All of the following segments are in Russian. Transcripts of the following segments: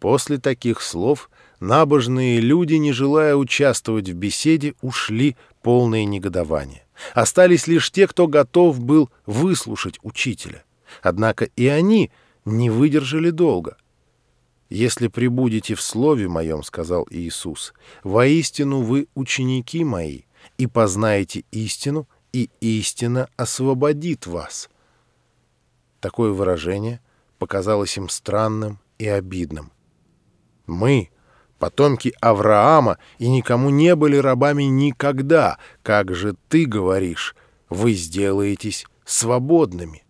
После таких слов набожные люди, не желая участвовать в беседе, ушли полное негодование. Остались лишь те, кто готов был выслушать учителя. Однако и они не выдержали долго. «Если прибудете в слове моем, — сказал Иисус, — воистину вы ученики мои, и познаете истину, и истина освободит вас». Такое выражение показалось им странным и обидным. Мы, потомки Авраама, и никому не были рабами никогда. Как же ты говоришь, вы сделаетесь свободными?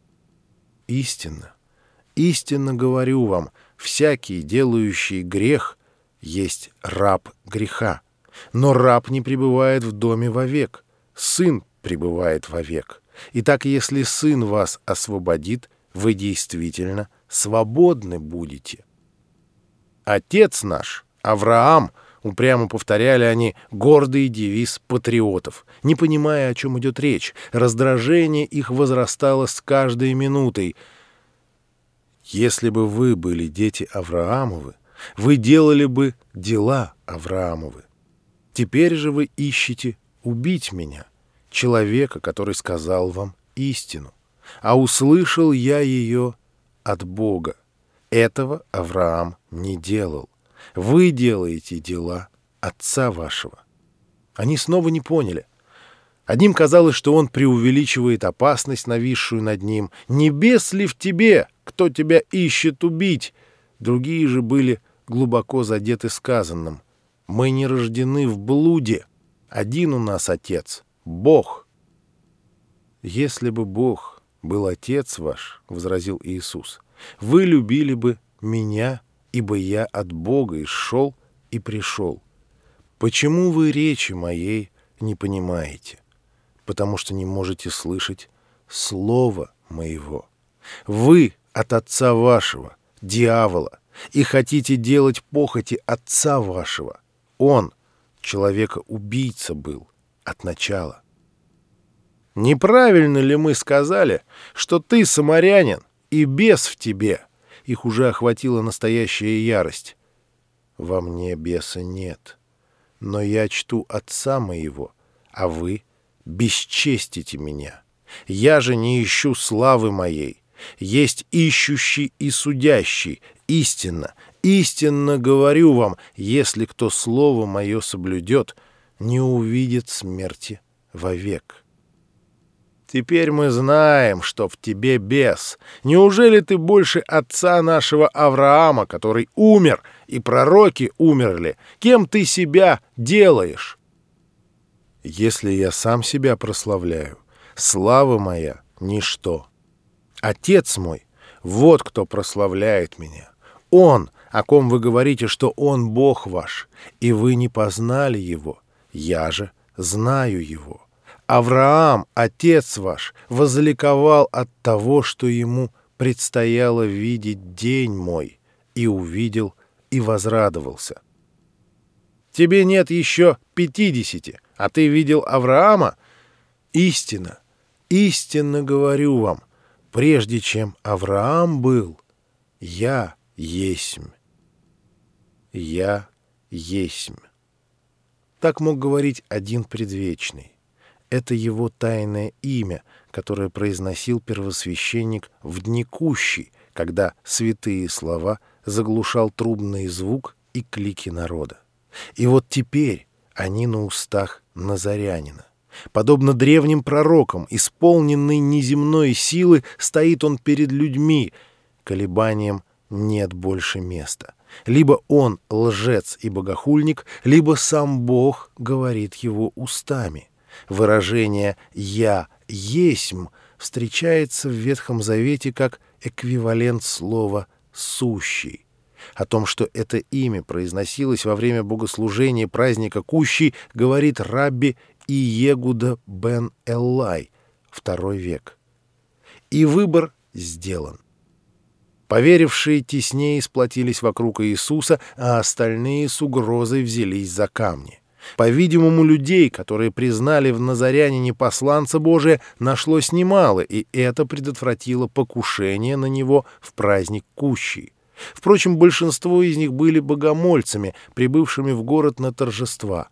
Истинно, истинно говорю вам, всякий, делающий грех, есть раб греха. Но раб не пребывает в доме вовек, сын пребывает вовек. Итак, если сын вас освободит, вы действительно свободны будете. Отец наш, Авраам, упрямо повторяли они гордый девиз патриотов, не понимая, о чем идет речь. Раздражение их возрастало с каждой минутой. Если бы вы были дети Авраамовы, вы делали бы дела Авраамовы. Теперь же вы ищете убить меня, человека, который сказал вам истину. А услышал я ее от Бога. Этого Авраам не делал. Вы делаете дела отца вашего. Они снова не поняли. Одним казалось, что он преувеличивает опасность, нависшую над ним. «Небес ли в тебе? Кто тебя ищет убить?» Другие же были глубоко задеты сказанным. «Мы не рождены в блуде. Один у нас Отец — Бог». «Если бы Бог был Отец ваш, — возразил Иисус, — вы любили бы меня, ибо я от Бога исшел и пришел. Почему вы речи моей не понимаете? Потому что не можете слышать слова моего. Вы от отца вашего, дьявола, и хотите делать похоти отца вашего. Он, человека-убийца, был от начала. Неправильно ли мы сказали, что ты самарянин, и бес в тебе. Их уже охватила настоящая ярость. Во мне беса нет, но я чту отца моего, а вы бесчестите меня. Я же не ищу славы моей. Есть ищущий и судящий. Истинно, истинно говорю вам, если кто слово мое соблюдет, не увидит смерти вовек. Теперь мы знаем, что в тебе бес. Неужели ты больше отца нашего Авраама, который умер, и пророки умерли? Кем ты себя делаешь? Если я сам себя прославляю, слава моя — ничто. Отец мой — вот кто прославляет меня. Он, о ком вы говорите, что он Бог ваш, и вы не познали его. Я же знаю его. Авраам, отец ваш, возликовал от того, что ему предстояло видеть день мой, и увидел, и возрадовался. Тебе нет еще пятидесяти, а ты видел Авраама? Истина, истинно говорю вам, прежде чем Авраам был, я есмь. Я есмь. Так мог говорить один предвечный. Это его тайное имя, которое произносил первосвященник в дни кущи, когда святые слова заглушал трубный звук и клики народа. И вот теперь они на устах Назарянина. Подобно древним пророкам, исполненный неземной силы, стоит он перед людьми. Колебаниям нет больше места. Либо он лжец и богохульник, либо сам Бог говорит его устами. Выражение «я есмь» встречается в Ветхом Завете как эквивалент слова «сущий». О том, что это имя произносилось во время богослужения праздника Кущи, говорит рабби Иегуда бен Эллай, второй век. И выбор сделан. Поверившие теснее сплотились вокруг Иисуса, а остальные с угрозой взялись за камни. По-видимому, людей, которые признали в Назарянине посланца Божия, нашлось немало, и это предотвратило покушение на него в праздник Кущи. Впрочем, большинство из них были богомольцами, прибывшими в город на торжества.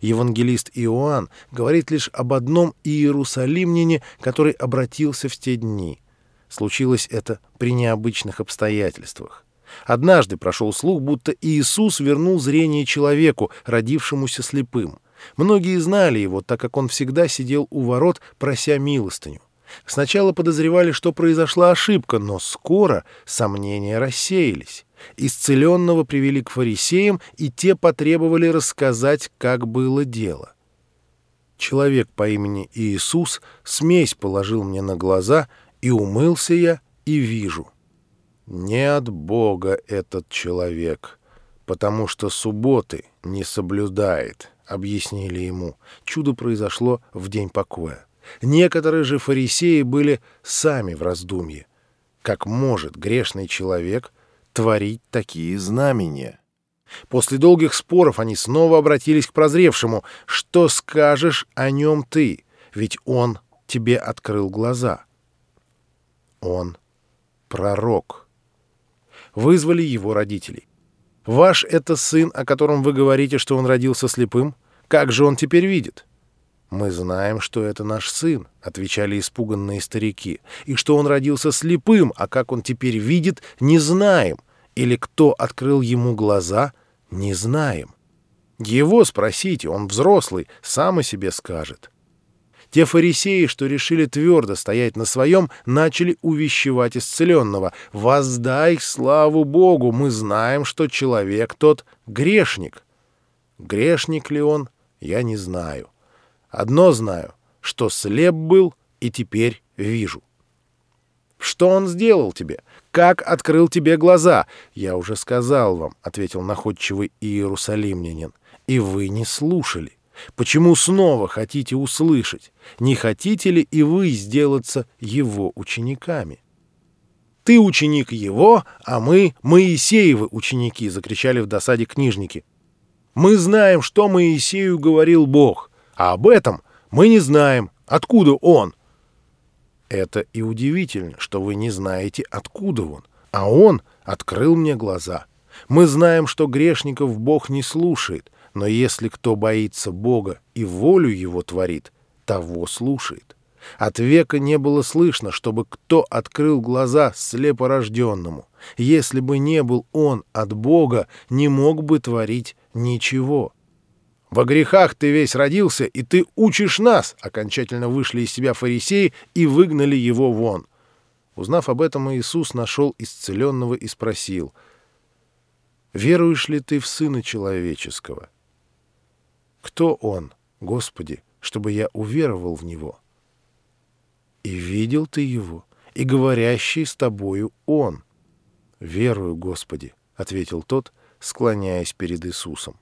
Евангелист Иоанн говорит лишь об одном иерусалимнине, который обратился в те дни. Случилось это при необычных обстоятельствах. Однажды прошел слух, будто Иисус вернул зрение человеку, родившемуся слепым. Многие знали его, так как он всегда сидел у ворот, прося милостыню. Сначала подозревали, что произошла ошибка, но скоро сомнения рассеялись. Исцеленного привели к фарисеям, и те потребовали рассказать, как было дело. Человек по имени Иисус смесь положил мне на глаза, и умылся я, и вижу. Не от Бога этот человек, потому что субботы не соблюдает, объяснили ему. Чудо произошло в день покоя. Некоторые же фарисеи были сами в раздумье. Как может грешный человек творить такие знамения? После долгих споров они снова обратились к прозревшему. «Что скажешь о нем ты? Ведь он тебе открыл глаза». Он пророк. Вызвали его родителей. «Ваш это сын, о котором вы говорите, что он родился слепым? Как же он теперь видит?» «Мы знаем, что это наш сын», — отвечали испуганные старики, «и что он родился слепым, а как он теперь видит, не знаем, или кто открыл ему глаза, не знаем. Его спросите, он взрослый, сам о себе скажет». Те фарисеи, что решили твердо стоять на своем, начали увещевать исцеленного. «Воздай славу Богу! Мы знаем, что человек тот грешник». Грешник ли он, я не знаю. Одно знаю, что слеп был и теперь вижу. Что он сделал тебе? Как открыл тебе глаза? Я уже сказал вам, — ответил находчивый иерусалимнянин, — и вы не слушали. Почему снова хотите услышать? Не хотите ли и вы сделаться его учениками? «Ты ученик его, а мы — Моисеевы ученики!» — закричали в досаде книжники. «Мы знаем, что Моисею говорил Бог. А об этом мы не знаем, откуда он. Это и удивительно, что вы не знаете, откуда он. А он открыл мне глаза. Мы знаем, что грешников Бог не слушает, но если кто боится Бога и волю его творит, того слушает. От века не было слышно, чтобы кто открыл глаза слепорожденному. Если бы не был он от Бога, не мог бы творить ничего. Во грехах ты весь родился, и ты учишь нас!» Окончательно вышли из себя фарисеи и выгнали его вон. Узнав об этом, Иисус нашел исцеленного и спросил, «Веруешь ли ты в Сына Человеческого?» «Кто Он, Господи, чтобы я уверовал в Него?» «И видел ты Его, и говорящий с тобою Он». «Верую, Господи», — ответил тот, склоняясь перед Иисусом.